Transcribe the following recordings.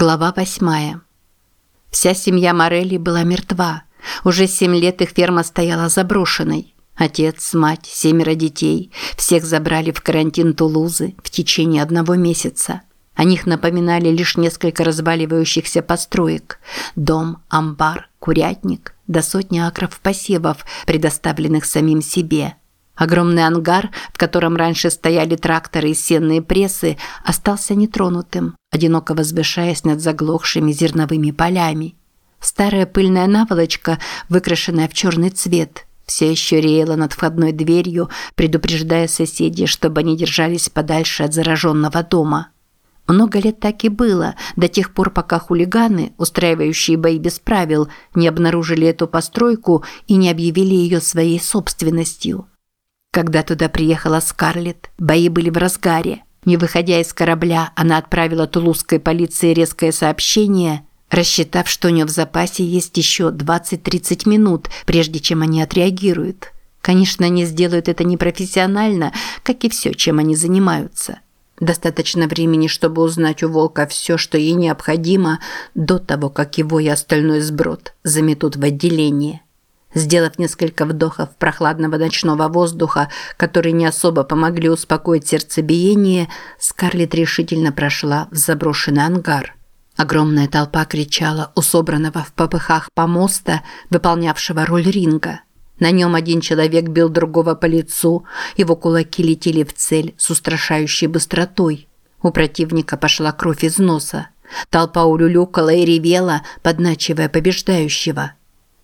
Глава восьмая. Вся семья Морелли была мертва. Уже семь лет их ферма стояла заброшенной. Отец, мать, семеро детей – всех забрали в карантин Тулузы в течение одного месяца. О них напоминали лишь несколько разваливающихся построек – дом, амбар, курятник, до сотни акров посевов, предоставленных самим себе – Огромный ангар, в котором раньше стояли тракторы и сенные прессы, остался нетронутым, одиноко возвышаясь над заглохшими зерновыми полями. Старая пыльная наволочка, выкрашенная в черный цвет, все еще реяла над входной дверью, предупреждая соседей, чтобы они держались подальше от зараженного дома. Много лет так и было, до тех пор, пока хулиганы, устраивающие бои без правил, не обнаружили эту постройку и не объявили ее своей собственностью. Когда туда приехала Скарлетт, бои были в разгаре. Не выходя из корабля, она отправила тулузской полиции резкое сообщение, рассчитав, что у нее в запасе есть еще 20-30 минут, прежде чем они отреагируют. Конечно, они сделают это непрофессионально, как и все, чем они занимаются. Достаточно времени, чтобы узнать у волка все, что ей необходимо, до того, как его и остальной сброд заметут в отделение. Сделав несколько вдохов прохладного ночного воздуха, которые не особо помогли успокоить сердцебиение, Скарлетт решительно прошла в заброшенный ангар. Огромная толпа кричала у собранного в попыхах помоста, выполнявшего роль ринга. На нем один человек бил другого по лицу, его кулаки летели в цель с устрашающей быстротой. У противника пошла кровь из носа. Толпа улюлюкала и ревела, подначивая побеждающего –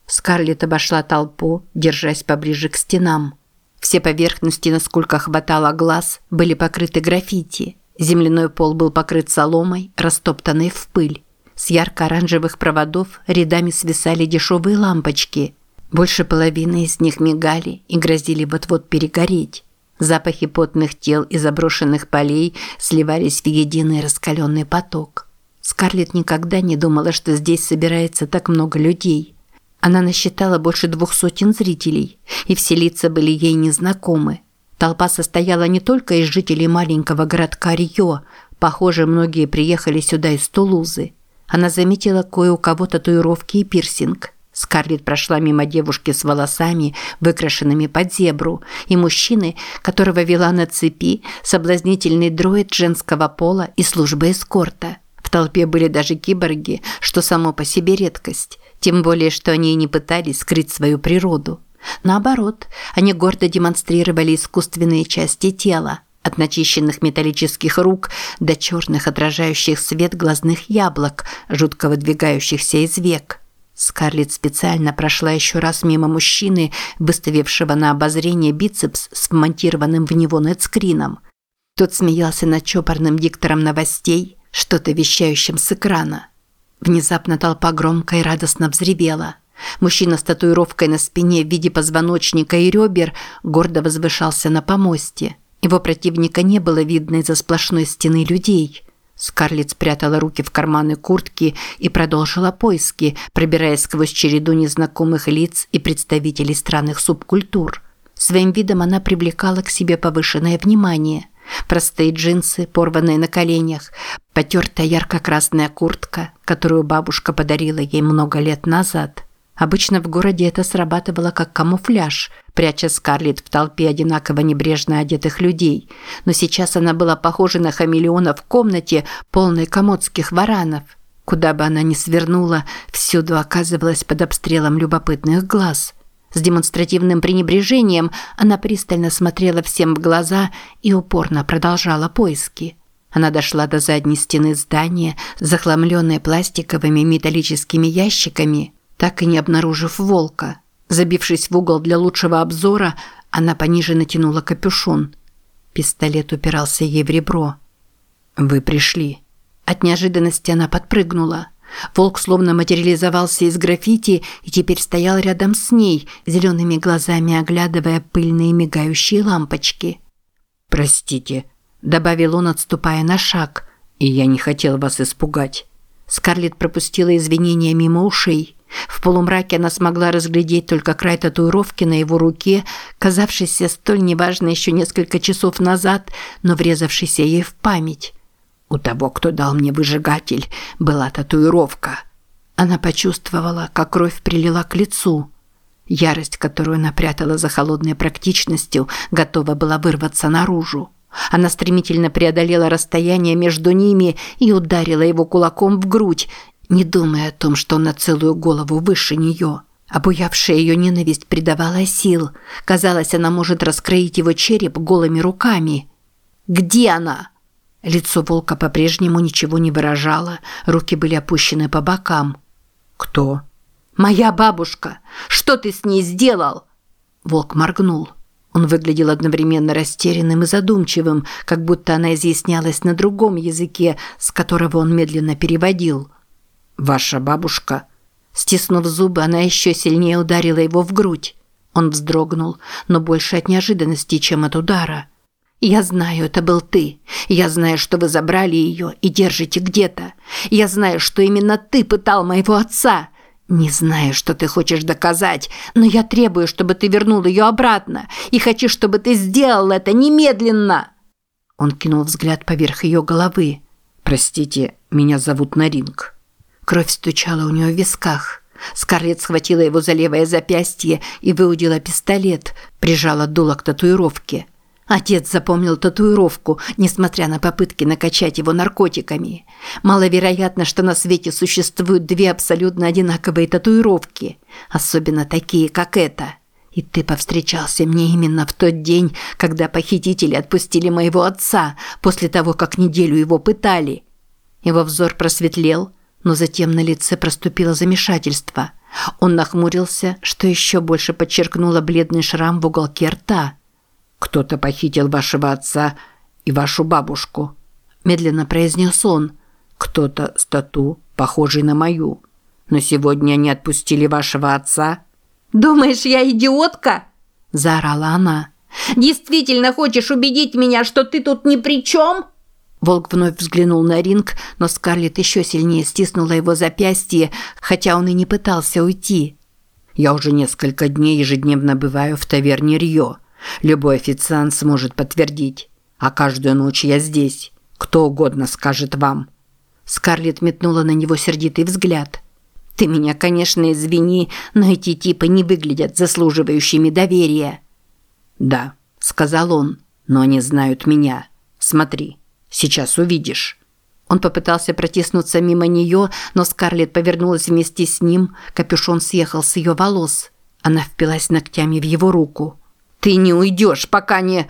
Скарлетт обошла толпу, держась поближе к стенам. Все поверхности, насколько хватало глаз, были покрыты граффити. Земляной пол был покрыт соломой, растоптанной в пыль. С ярко-оранжевых проводов рядами свисали дешевые лампочки. Больше половины из них мигали и грозили вот-вот перегореть. Запахи потных тел и заброшенных полей сливались в единый раскаленный поток. Скарлетт никогда не думала, что здесь собирается так много людей – она насчитала больше двух сотен зрителей, и все лица были ей незнакомы. Толпа состояла не только из жителей маленького городка Рио, похоже, многие приехали сюда из Тулузы. Она заметила кое у кого татуировки и пирсинг. Скарлетт прошла мимо девушки с волосами, выкрашенными под зебру, и мужчины, которого вела на цепи соблазнительный дроид женского пола и службы эскорта. В толпе были даже киборги, что само по себе редкость. Тем более, что они не пытались скрыть свою природу. Наоборот, они гордо демонстрировали искусственные части тела, от начищенных металлических рук до черных отражающих свет глазных яблок, жутко выдвигающихся из век. Скарлетт специально прошла еще раз мимо мужчины, выставившего на обозрение бицепс с вмонтированным в него нетскрином. Тот смеялся над чопорным диктором новостей, что-то вещающим с экрана. Внезапно толпа громко и радостно взревела. Мужчина с татуировкой на спине в виде позвоночника и ребер гордо возвышался на помосте. Его противника не было видно из-за сплошной стены людей. Скарлетт спрятала руки в карманы куртки и продолжила поиски, пробираясь сквозь череду незнакомых лиц и представителей странных субкультур. Своим видом она привлекала к себе повышенное внимание – Простые джинсы, порванные на коленях, потертая ярко-красная куртка, которую бабушка подарила ей много лет назад. Обычно в городе это срабатывало как камуфляж, пряча Скарлетт в толпе одинаково небрежно одетых людей. Но сейчас она была похожа на хамелеона в комнате, полной комодских варанов. Куда бы она ни свернула, всюду оказывалась под обстрелом любопытных глаз. С демонстративным пренебрежением она пристально смотрела всем в глаза и упорно продолжала поиски. Она дошла до задней стены здания, захламленной пластиковыми металлическими ящиками, так и не обнаружив волка. Забившись в угол для лучшего обзора, она пониже натянула капюшон. Пистолет упирался ей в ребро. «Вы пришли». От неожиданности она подпрыгнула – Волк словно материализовался из граффити и теперь стоял рядом с ней, зелеными глазами оглядывая пыльные мигающие лампочки. «Простите», – добавил он, отступая на шаг, – «и я не хотел вас испугать». Скарлетт пропустила извинения мимо ушей. В полумраке она смогла разглядеть только край татуировки на его руке, казавшийся столь неважной еще несколько часов назад, но врезавшийся ей в память. У того, кто дал мне выжигатель, была татуировка. Она почувствовала, как кровь прилила к лицу. Ярость, которую она прятала за холодной практичностью, готова была вырваться наружу. Она стремительно преодолела расстояние между ними и ударила его кулаком в грудь, не думая о том, что он на целую голову выше нее. Обуявшая ее ненависть придавала сил. Казалось, она может раскроить его череп голыми руками. «Где она?» Лицо волка по-прежнему ничего не выражало, руки были опущены по бокам. «Кто?» «Моя бабушка! Что ты с ней сделал?» Волк моргнул. Он выглядел одновременно растерянным и задумчивым, как будто она изъяснялась на другом языке, с которого он медленно переводил. «Ваша бабушка?» Стиснув зубы, она еще сильнее ударила его в грудь. Он вздрогнул, но больше от неожиданности, чем от удара. «Я знаю, это был ты. Я знаю, что вы забрали ее и держите где-то. Я знаю, что именно ты пытал моего отца. Не знаю, что ты хочешь доказать, но я требую, чтобы ты вернул ее обратно, и хочу, чтобы ты сделал это немедленно!» Он кинул взгляд поверх ее головы. «Простите, меня зовут Наринг». Кровь стучала у нее в висках. Скарлетт схватила его за левое запястье и выудила пистолет, прижала дуло к татуировке – Отец запомнил татуировку, несмотря на попытки накачать его наркотиками. Маловероятно, что на свете существуют две абсолютно одинаковые татуировки, особенно такие, как эта. И ты повстречался мне именно в тот день, когда похитители отпустили моего отца, после того, как неделю его пытали. Его взор просветлел, но затем на лице проступило замешательство. Он нахмурился, что еще больше подчеркнуло бледный шрам в уголке рта – «Кто-то похитил вашего отца и вашу бабушку», – медленно произнес он. «Кто-то с тату, похожий на мою. Но сегодня они отпустили вашего отца». «Думаешь, я идиотка?» – заорала она. «Действительно хочешь убедить меня, что ты тут ни при чем?» Волк вновь взглянул на ринг, но Скарлетт еще сильнее стиснула его запястье, хотя он и не пытался уйти. «Я уже несколько дней ежедневно бываю в таверне Рио. Любой официант сможет подтвердить. А каждую ночь я здесь. Кто угодно скажет вам». Скарлетт метнула на него сердитый взгляд. «Ты меня, конечно, извини, но эти типы не выглядят заслуживающими доверия». «Да», – сказал он, – «но они знают меня. Смотри, сейчас увидишь». Он попытался протиснуться мимо нее, но Скарлетт повернулась вместе с ним, капюшон съехал с ее волос. Она впилась ногтями в его руку. Ты не уйдешь, пока не...»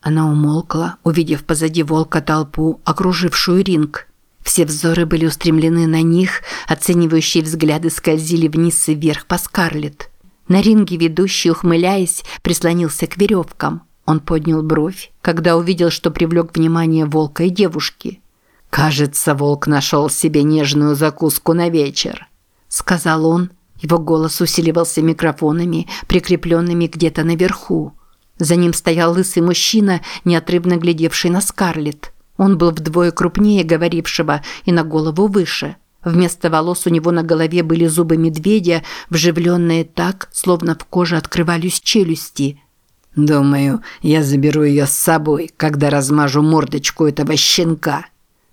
Она умолкла, увидев позади волка толпу, окружившую ринг. Все взоры были устремлены на них, оценивающие взгляды скользили вниз и вверх по Скарлетт. На ринге ведущий, ухмыляясь, прислонился к веревкам. Он поднял бровь, когда увидел, что привлек внимание волка и девушки. «Кажется, волк нашел себе нежную закуску на вечер», – сказал он, его голос усиливался микрофонами, прикрепленными где-то наверху. За ним стоял лысый мужчина, неотрывно глядевший на Скарлетт. Он был вдвое крупнее говорившего и на голову выше. Вместо волос у него на голове были зубы медведя, вживленные так, словно в коже открывались челюсти. «Думаю, я заберу ее с собой, когда размажу мордочку этого щенка».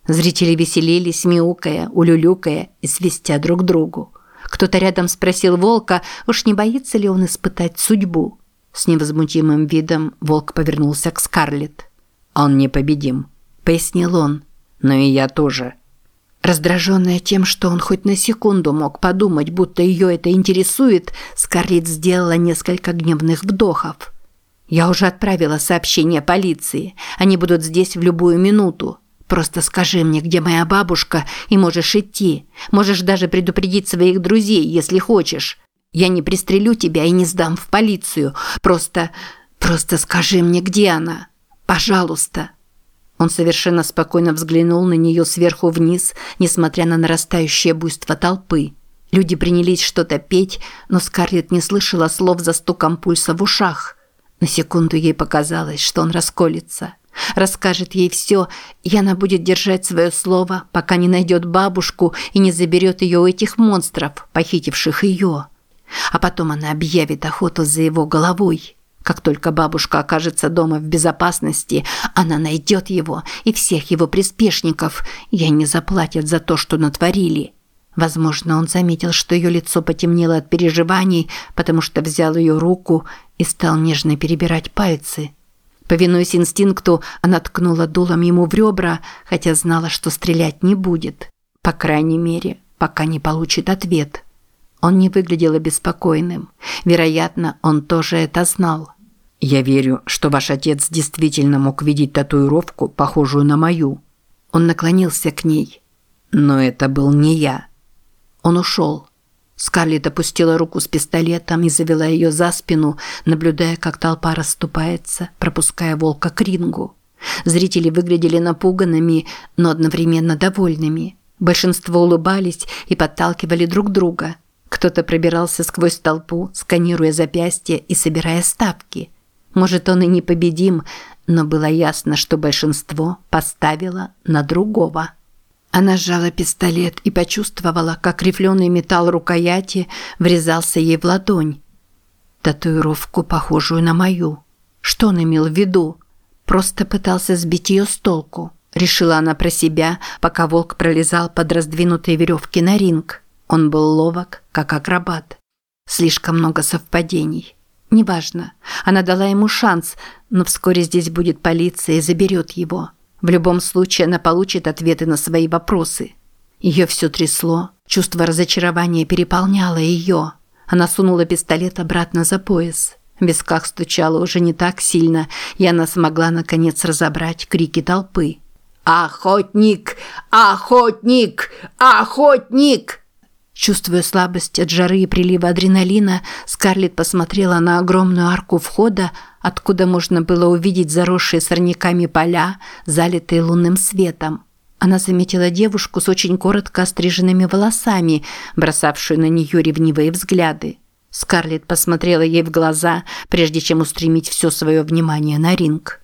Зрители веселились, мяукая, улюлюкая и свистя друг другу. Кто-то рядом спросил волка, уж не боится ли он испытать судьбу. С невозмутимым видом волк повернулся к Скарлетт. «Он непобедим», – пояснил он. «Но и я тоже». Раздраженная тем, что он хоть на секунду мог подумать, будто ее это интересует, Скарлетт сделала несколько гневных вдохов. «Я уже отправила сообщение полиции. Они будут здесь в любую минуту. Просто скажи мне, где моя бабушка, и можешь идти. Можешь даже предупредить своих друзей, если хочешь. Я не пристрелю тебя и не сдам в полицию. Просто... просто скажи мне, где она. Пожалуйста». Он совершенно спокойно взглянул на нее сверху вниз, несмотря на нарастающее буйство толпы. Люди принялись что-то петь, но Скарлетт не слышала слов за стуком пульса в ушах. На секунду ей показалось, что он расколется расскажет ей все, и она будет держать свое слово, пока не найдет бабушку и не заберет ее у этих монстров, похитивших ее. А потом она объявит охоту за его головой. Как только бабушка окажется дома в безопасности, она найдет его и всех его приспешников, и они заплатят за то, что натворили. Возможно, он заметил, что ее лицо потемнело от переживаний, потому что взял ее руку и стал нежно перебирать пальцы. Повинуясь инстинкту, она ткнула дулом ему в ребра, хотя знала, что стрелять не будет. По крайней мере, пока не получит ответ. Он не выглядел обеспокоенным. Вероятно, он тоже это знал. «Я верю, что ваш отец действительно мог видеть татуировку, похожую на мою». Он наклонился к ней. «Но это был не я». Он ушел. Скарлетт опустила руку с пистолетом и завела ее за спину, наблюдая, как толпа расступается, пропуская волка к рингу. Зрители выглядели напуганными, но одновременно довольными. Большинство улыбались и подталкивали друг друга. Кто-то пробирался сквозь толпу, сканируя запястья и собирая ставки – может, он и непобедим, но было ясно, что большинство поставило на другого. Она сжала пистолет и почувствовала, как рифленый металл рукояти врезался ей в ладонь. Татуировку, похожую на мою. Что он имел в виду? Просто пытался сбить ее с толку. Решила она про себя, пока волк пролезал под раздвинутые веревки на ринг. Он был ловок, как акробат. Слишком много совпадений. Неважно. Она дала ему шанс, но вскоре здесь будет полиция и заберет его. В любом случае она получит ответы на свои вопросы. Ее все трясло, чувство разочарования переполняло ее. Она сунула пистолет обратно за пояс. В висках стучало уже не так сильно, и она смогла наконец разобрать крики толпы. «Охотник! Охотник! Охотник!» Чувствуя слабость от жары и прилива адреналина, Скарлетт посмотрела на огромную арку входа, откуда можно было увидеть заросшие сорняками поля, залитые лунным светом. Она заметила девушку с очень коротко остриженными волосами, бросавшую на нее ревнивые взгляды. Скарлетт посмотрела ей в глаза, прежде чем устремить все свое внимание на ринг.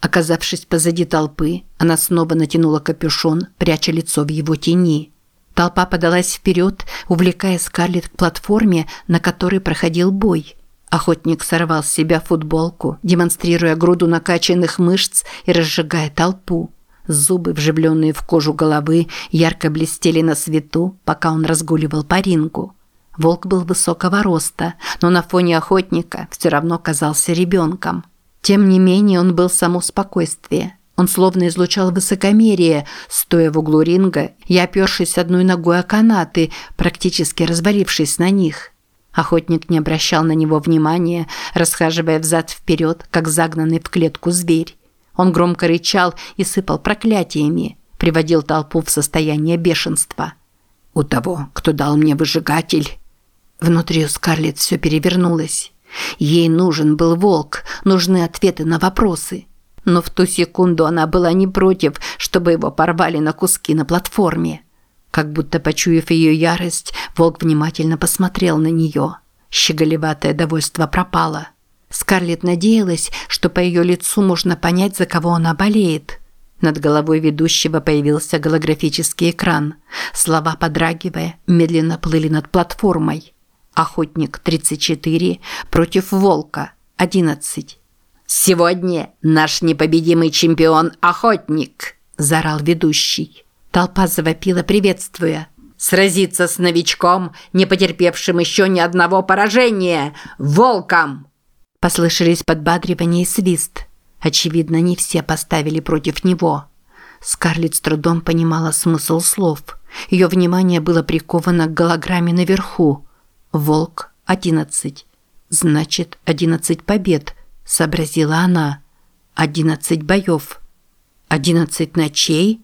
Оказавшись позади толпы, она снова натянула капюшон, пряча лицо в его тени. Толпа подалась вперед, увлекая Скарлетт к платформе, на которой проходил бой. Охотник сорвал с себя футболку, демонстрируя груду накачанных мышц и разжигая толпу. Зубы, вживленные в кожу головы, ярко блестели на свету, пока он разгуливал по рингу. Волк был высокого роста, но на фоне охотника все равно казался ребенком. Тем не менее он был само спокойствие – он словно излучал высокомерие, стоя в углу ринга и опершись одной ногой о канаты, практически развалившись на них. Охотник не обращал на него внимания, расхаживая взад-вперед, как загнанный в клетку зверь. Он громко рычал и сыпал проклятиями, приводил толпу в состояние бешенства. «У того, кто дал мне выжигатель...» Внутри у Скарлетт все перевернулось. Ей нужен был волк, нужны ответы на вопросы – но в ту секунду она была не против, чтобы его порвали на куски на платформе. Как будто почуяв ее ярость, волк внимательно посмотрел на нее. Щеголеватое довольство пропало. Скарлетт надеялась, что по ее лицу можно понять, за кого она болеет. Над головой ведущего появился голографический экран. Слова, подрагивая, медленно плыли над платформой. «Охотник 34 против волка 11». «Сегодня наш непобедимый чемпион-охотник!» – заорал ведущий. Толпа завопила, приветствуя. «Сразиться с новичком, не потерпевшим еще ни одного поражения! Волком!» Послышались подбадривание и свист. Очевидно, не все поставили против него. Скарлетт с трудом понимала смысл слов. Ее внимание было приковано к голограмме наверху. «Волк – одиннадцать». Значит, одиннадцать побед – сообразила она. «Одиннадцать боев. Одиннадцать ночей?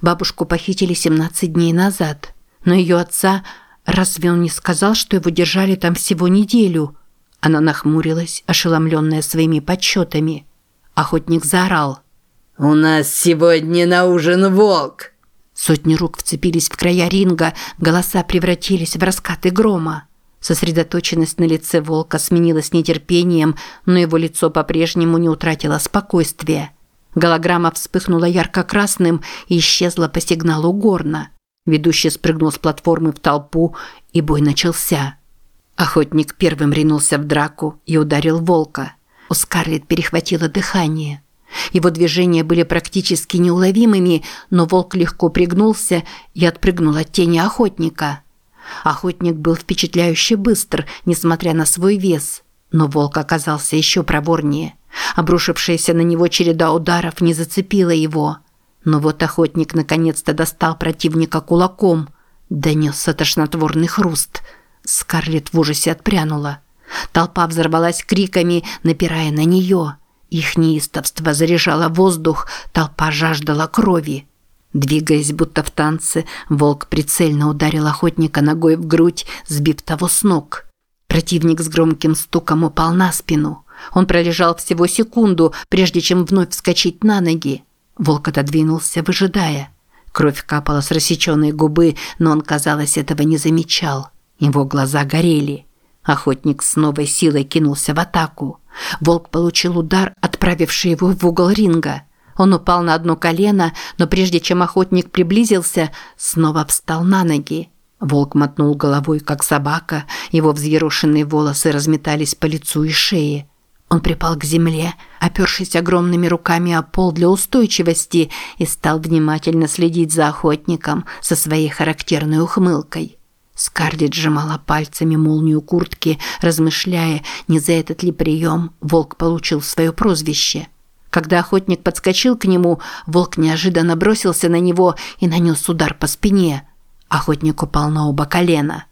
Бабушку похитили семнадцать дней назад. Но ее отца... Разве он не сказал, что его держали там всего неделю?» Она нахмурилась, ошеломленная своими подсчетами. Охотник заорал. «У нас сегодня на ужин волк!» Сотни рук вцепились в края ринга, голоса превратились в раскаты грома. Сосредоточенность на лице волка сменилась нетерпением, но его лицо по-прежнему не утратило спокойствия. Голограмма вспыхнула ярко-красным и исчезла по сигналу горна. Ведущий спрыгнул с платформы в толпу, и бой начался. Охотник первым ринулся в драку и ударил волка. У Скарлетт перехватило дыхание. Его движения были практически неуловимыми, но волк легко пригнулся и отпрыгнул от тени охотника. Охотник был впечатляюще быстр, несмотря на свой вес, но волк оказался еще проворнее. Обрушившаяся на него череда ударов не зацепила его. Но вот охотник наконец-то достал противника кулаком. Донесся тошнотворный хруст. Скарлетт в ужасе отпрянула. Толпа взорвалась криками, напирая на нее. Их неистовство заряжало воздух, толпа жаждала крови. Двигаясь будто в танце, волк прицельно ударил охотника ногой в грудь, сбив того с ног. Противник с громким стуком упал на спину. Он пролежал всего секунду, прежде чем вновь вскочить на ноги. Волк отодвинулся, выжидая. Кровь капала с рассеченной губы, но он, казалось, этого не замечал. Его глаза горели. Охотник с новой силой кинулся в атаку. Волк получил удар, отправивший его в угол ринга. Он упал на одно колено, но прежде чем охотник приблизился, снова встал на ноги. Волк мотнул головой, как собака, его взъерошенные волосы разметались по лицу и шее. Он припал к земле, опершись огромными руками о пол для устойчивости и стал внимательно следить за охотником со своей характерной ухмылкой. Скарлетт сжимала пальцами молнию куртки, размышляя, не за этот ли прием волк получил свое прозвище. Когда охотник подскочил к нему, волк неожиданно бросился на него и нанес удар по спине. Охотник упал на оба колена.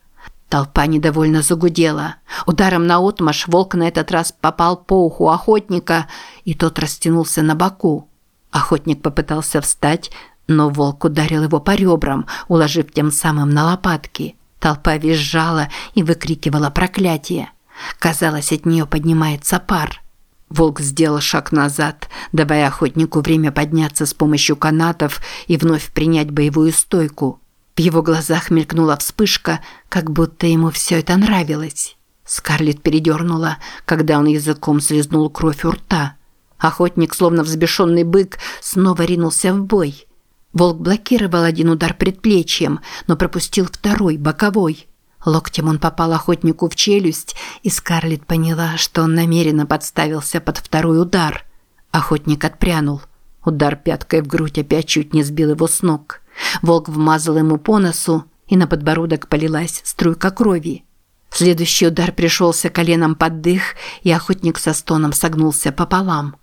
Толпа недовольно загудела. Ударом на отмаш волк на этот раз попал по уху охотника, и тот растянулся на боку. Охотник попытался встать, но волк ударил его по ребрам, уложив тем самым на лопатки. Толпа визжала и выкрикивала проклятие. Казалось, от нее поднимается пар. Волк сделал шаг назад, давая охотнику время подняться с помощью канатов и вновь принять боевую стойку. В его глазах мелькнула вспышка, как будто ему все это нравилось. Скарлетт передернула, когда он языком слезнул кровь у рта. Охотник, словно взбешенный бык, снова ринулся в бой. Волк блокировал один удар предплечьем, но пропустил второй, боковой. Локтем он попал охотнику в челюсть, и Скарлетт поняла, что он намеренно подставился под второй удар. Охотник отпрянул. Удар пяткой в грудь опять чуть не сбил его с ног. Волк вмазал ему по носу, и на подбородок полилась струйка крови. Следующий удар пришелся коленом под дых, и охотник со стоном согнулся пополам.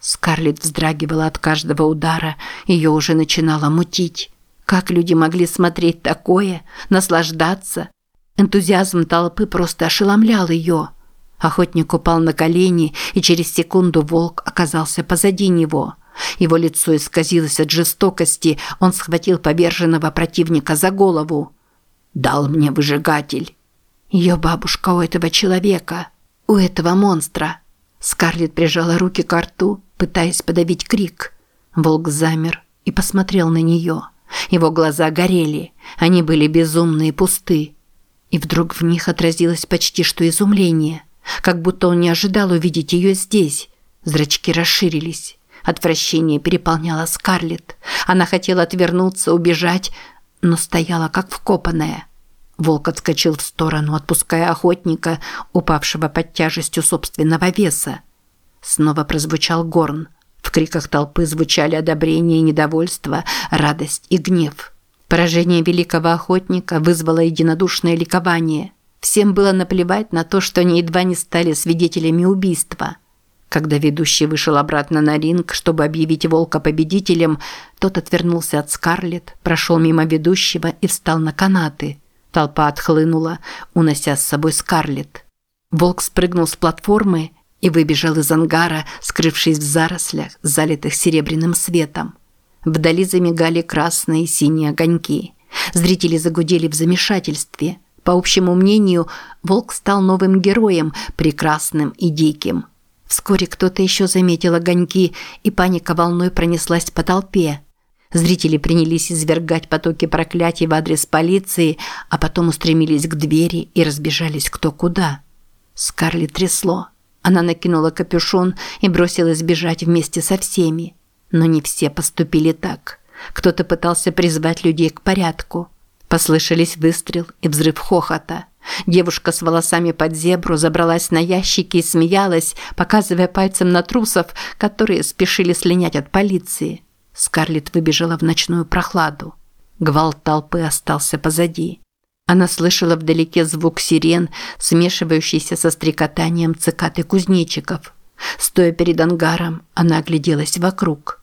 Скарлетт вздрагивала от каждого удара, ее уже начинало мутить. Как люди могли смотреть такое, наслаждаться? Энтузиазм толпы просто ошеломлял ее. Охотник упал на колени, и через секунду волк оказался позади него. Его лицо исказилось от жестокости, он схватил поверженного противника за голову. «Дал мне выжигатель». Ее бабушка у этого человека, у этого монстра. Скарлетт прижала руки к рту, пытаясь подавить крик. Волк замер и посмотрел на нее. Его глаза горели, они были безумные и пусты. И вдруг в них отразилось почти что изумление, как будто он не ожидал увидеть ее здесь. Зрачки расширились. Отвращение переполняло Скарлетт. Она хотела отвернуться, убежать, но стояла как вкопанная. Волк отскочил в сторону, отпуская охотника, упавшего под тяжестью собственного веса. Снова прозвучал горн. В криках толпы звучали одобрение и недовольство, радость и гнев. Поражение великого охотника вызвало единодушное ликование. Всем было наплевать на то, что они едва не стали свидетелями убийства. Когда ведущий вышел обратно на ринг, чтобы объявить волка победителем, тот отвернулся от Скарлетт, прошел мимо ведущего и встал на канаты. Толпа отхлынула, унося с собой Скарлетт. Волк спрыгнул с платформы и выбежал из ангара, скрывшись в зарослях, залитых серебряным светом. Вдали замигали красные и синие огоньки. Зрители загудели в замешательстве. По общему мнению, волк стал новым героем, прекрасным и диким. Вскоре кто-то еще заметил огоньки, и паника волной пронеслась по толпе. Зрители принялись извергать потоки проклятий в адрес полиции, а потом устремились к двери и разбежались кто куда. Скарлетт трясло. Она накинула капюшон и бросилась бежать вместе со всеми. Но не все поступили так. Кто-то пытался призвать людей к порядку. Послышались выстрел и взрыв хохота. Девушка с волосами под зебру забралась на ящики и смеялась, показывая пальцем на трусов, которые спешили слинять от полиции. Скарлетт выбежала в ночную прохладу. Гвалт толпы остался позади. Она слышала вдалеке звук сирен, смешивающийся со стрекотанием цикад и кузнечиков. Стоя перед ангаром, она огляделась вокруг.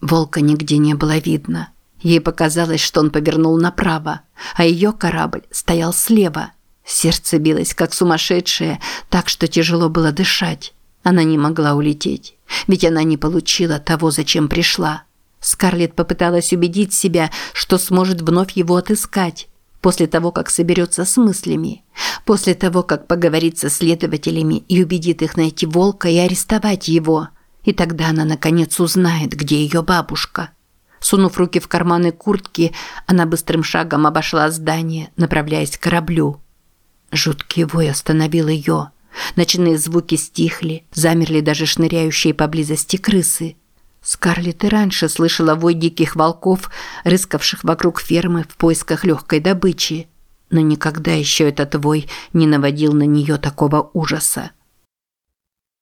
Волка нигде не было видно. Ей показалось, что он повернул направо, а ее корабль стоял слева. Сердце билось, как сумасшедшее, так что тяжело было дышать. Она не могла улететь, ведь она не получила того, зачем пришла. Скарлетт попыталась убедить себя, что сможет вновь его отыскать, после того, как соберется с мыслями, после того, как поговорит со следователями и убедит их найти волка и арестовать его. И тогда она, наконец, узнает, где ее бабушка. Сунув руки в карманы куртки, она быстрым шагом обошла здание, направляясь к кораблю. Жуткий вой остановил ее. Ночные звуки стихли, замерли даже шныряющие поблизости крысы. Скарлетт и раньше слышала вой диких волков, рыскавших вокруг фермы в поисках легкой добычи. Но никогда еще этот вой не наводил на нее такого ужаса.